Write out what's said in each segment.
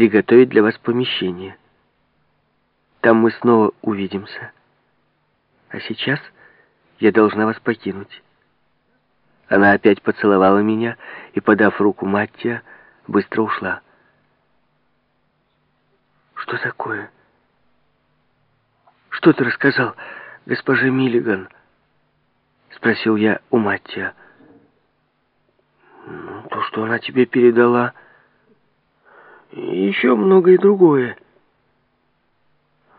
приготовить для вас помещение. Там мы снова увидимся. А сейчас я должна вас покинуть». Она опять поцеловала меня и, подав руку Маттия, быстро ушла. «Что такое? Что ты рассказал госпоже Миллиган?» Спросил я у Маттия. «Ну, то, что она тебе передала, еще многое другое.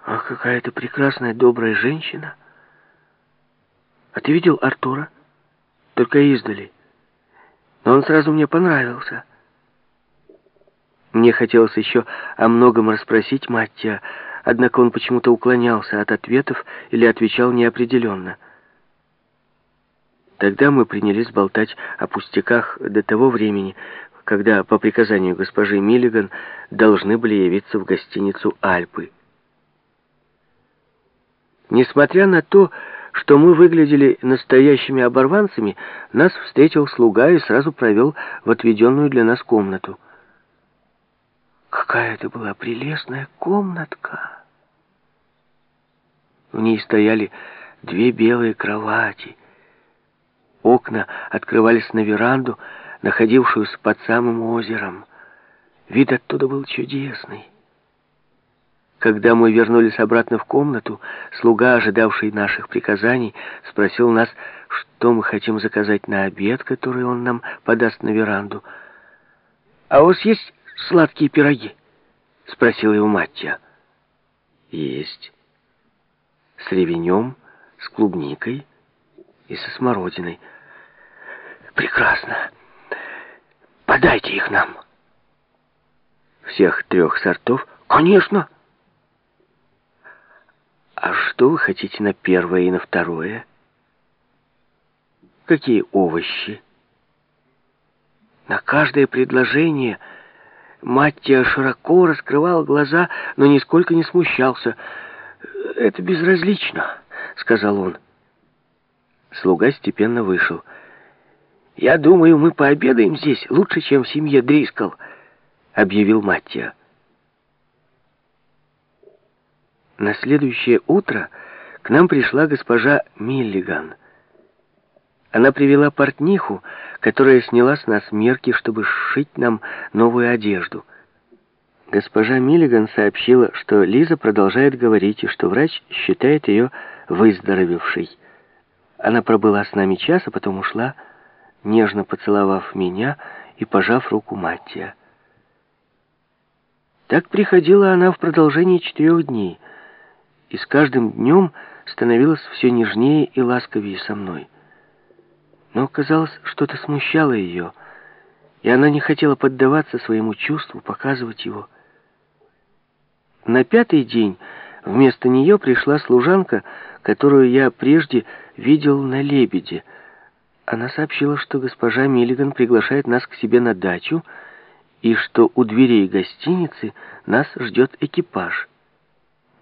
Ах, какая ты прекрасная, добрая женщина. А ты видел Артура?» только издали. Но он сразу мне понравился. Мне хотелось еще о многом расспросить Маттия, однако он почему-то уклонялся от ответов или отвечал неопределенно. Тогда мы принялись болтать о пустяках до того времени, когда по приказанию госпожи Миллиган должны были явиться в гостиницу «Альпы». Несмотря на то, что мы выглядели настоящими оборванцами, нас встретил слуга и сразу провел в отведенную для нас комнату. Какая это была прелестная комнатка! В ней стояли две белые кровати. Окна открывались на веранду, находившуюся под самым озером. Вид оттуда был чудесный. Когда мы вернулись обратно в комнату, слуга, ожидавший наших приказаний, спросил нас, что мы хотим заказать на обед, который он нам подаст на веранду. «А у вас есть сладкие пироги?» — спросил его Маттия. «Есть. С ревенем, с клубникой и со смородиной. Прекрасно. Подайте их нам». «Всех трех сортов?» «Конечно!» А что вы хотите на первое и на второе? Какие овощи? На каждое предложение Маттия широко раскрывал глаза, но нисколько не смущался. «Это безразлично», — сказал он. Слуга степенно вышел. «Я думаю, мы пообедаем здесь лучше, чем в семье Дрискал», — объявил Маттия. На следующее утро к нам пришла госпожа Миллиган. Она привела портниху, которая сняла с нас мерки, чтобы сшить нам новую одежду. Госпожа Миллиган сообщила, что Лиза продолжает говорить, и что врач считает ее выздоровевшей. Она пробыла с нами час, а потом ушла, нежно поцеловав меня и пожав руку Маттия. Так приходила она в продолжении четырех дней — и с каждым днем становилась все нежнее и ласковее со мной. Но, казалось, что-то смущало ее, и она не хотела поддаваться своему чувству, показывать его. На пятый день вместо нее пришла служанка, которую я прежде видел на «Лебеде». Она сообщила, что госпожа Миллиган приглашает нас к себе на дачу, и что у дверей гостиницы нас ждет экипаж.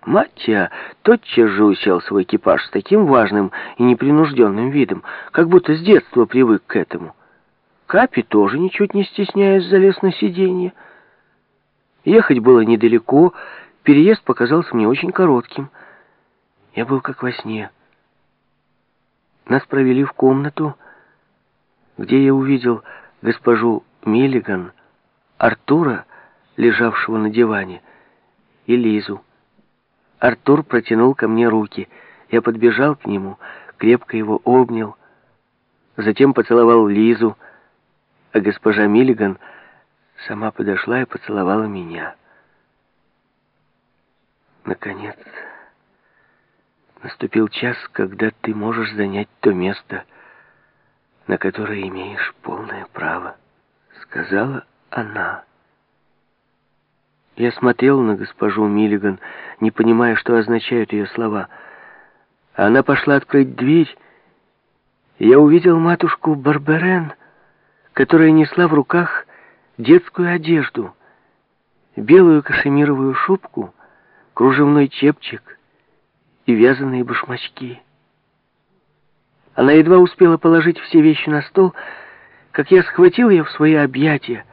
Маттия тотчас же усел свой экипаж с таким важным и непринужденным видом, как будто с детства привык к этому. Капи тоже, ничуть не стесняясь, залез на сиденье. Ехать было недалеко, переезд показался мне очень коротким. Я был как во сне. Нас провели в комнату, где я увидел госпожу Миллиган, Артура, лежавшего на диване, и Лизу. Артур протянул ко мне руки. Я подбежал к нему, крепко его обнял. Затем поцеловал Лизу, а госпожа Миллиган сама подошла и поцеловала меня. Наконец, наступил час, когда ты можешь занять то место, на которое имеешь полное право, сказала она. Я смотрел на госпожу Миллиган, не понимая, что означают ее слова. Она пошла открыть дверь, и я увидел матушку Барберен, которая несла в руках детскую одежду, белую кашемировую шубку, кружевной чепчик и вязаные башмачки. Она едва успела положить все вещи на стол, как я схватил ее в свои объятия,